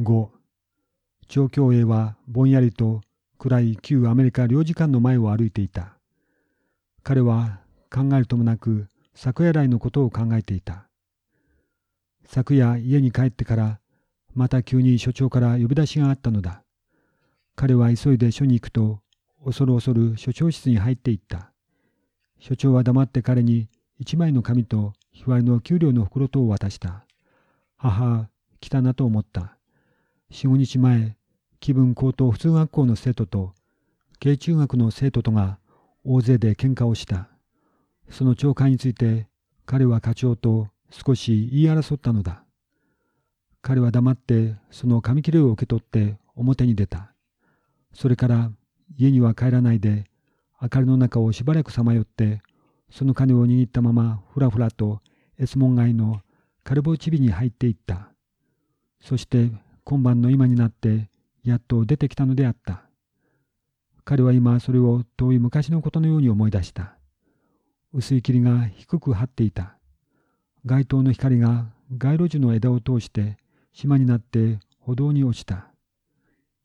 5張教栄はぼんやりと暗い旧アメリカ領事館の前を歩いていた。彼は考えるともなく昨夜来のことを考えていた。昨夜家に帰ってからまた急に所長から呼び出しがあったのだ。彼は急いで署に行くと恐る恐る所長室に入っていった。所長は黙って彼に一枚の紙と日割りの給料の袋とを渡した。母、来たなと思った。四五日前、気分高等普通学校の生徒と、慶中学の生徒とが大勢で喧嘩をした。その懲戒について、彼は課長と少し言い争ったのだ。彼は黙ってその紙切れを受け取って表に出た。それから家には帰らないで、明かりの中をしばらくさまよって、その金を握ったままふらふらとエスモン街のカルボチビに入っていった。そして今晩の今になってやっと出てきたのであった。彼は今それを遠い昔のことのように思い出した。薄い霧が低く張っていた。街灯の光が街路樹の枝を通して島になって歩道に落ちた。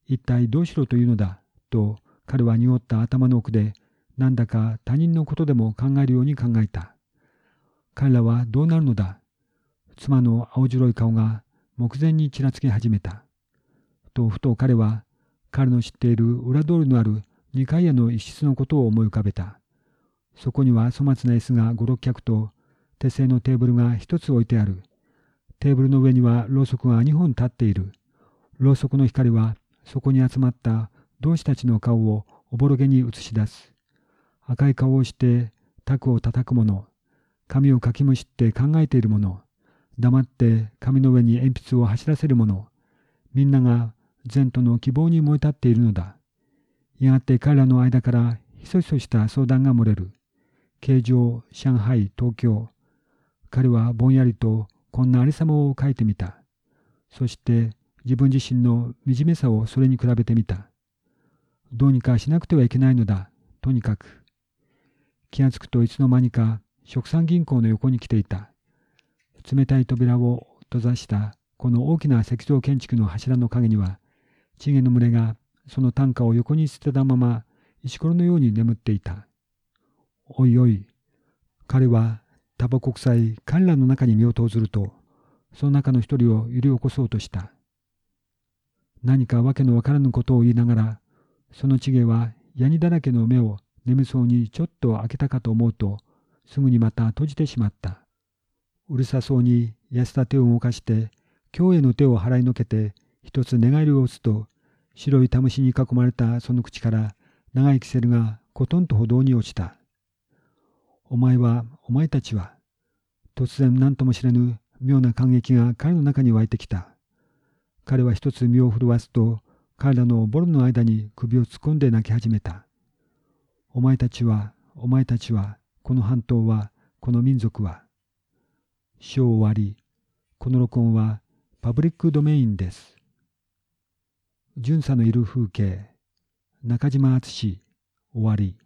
一体どうしろというのだと彼は濁った頭の奥でなんだか他人のことでも考えるように考えた。彼らはどうなるのだ妻の青白い顔が目前にちらつき始めた。とふと彼は彼の知っている裏通りのある二階屋の一室のことを思い浮かべた。そこには粗末な椅子が五六脚と手製のテーブルが一つ置いてある。テーブルの上にはろうそくが二本立っている。ろうそくの光はそこに集まった同志たちの顔をおぼろげに映し出す。赤い顔をしてタクを叩く者、髪をかきむしって考えている者、黙って紙の上に鉛筆を走らせる者、みんなが前途の希望に燃え立っているのだ。やがて彼らの間からひそひそした相談が漏れる。形状、上海、東京。彼はぼんやりとこんなありさまを書いてみた。そして自分自身の惨めさをそれに比べてみた。どうにかしなくてはいけないのだ、とにかく。気がつくといつの間にか、食産銀行の横に来ていた。冷たい扉を閉ざしたこの大きな石像建築の柱の陰には、チゲの群れがその担架を横に捨てたまま石ころのように眠っていた。おいおい、彼はタバコ臭い彼らの中に身を投ずると、その中の一人を揺り起こそうとした。何かわけのわからぬことを言いながら、そのチゲはヤニだらけの目を眠そうにちょっと開けたかと思うと、すぐにまた閉じてしまった。うるさそうに痩せた手を動かして、京への手を払いのけて、一つ寝返りを打つと、白いタムシに囲まれたその口から長いキセルがコトンと歩道に落ちた。お前は、お前たちは、突然何とも知れぬ妙な感激が彼の中に湧いてきた。彼は一つ身を震わすと、彼らのボロの間に首を突っ込んで泣き始めた。お前たちは、お前たちは、この半島は、この民族は。章終わり。この録音はパブリックドメインです。巡査のいる風景。中島敦終わり。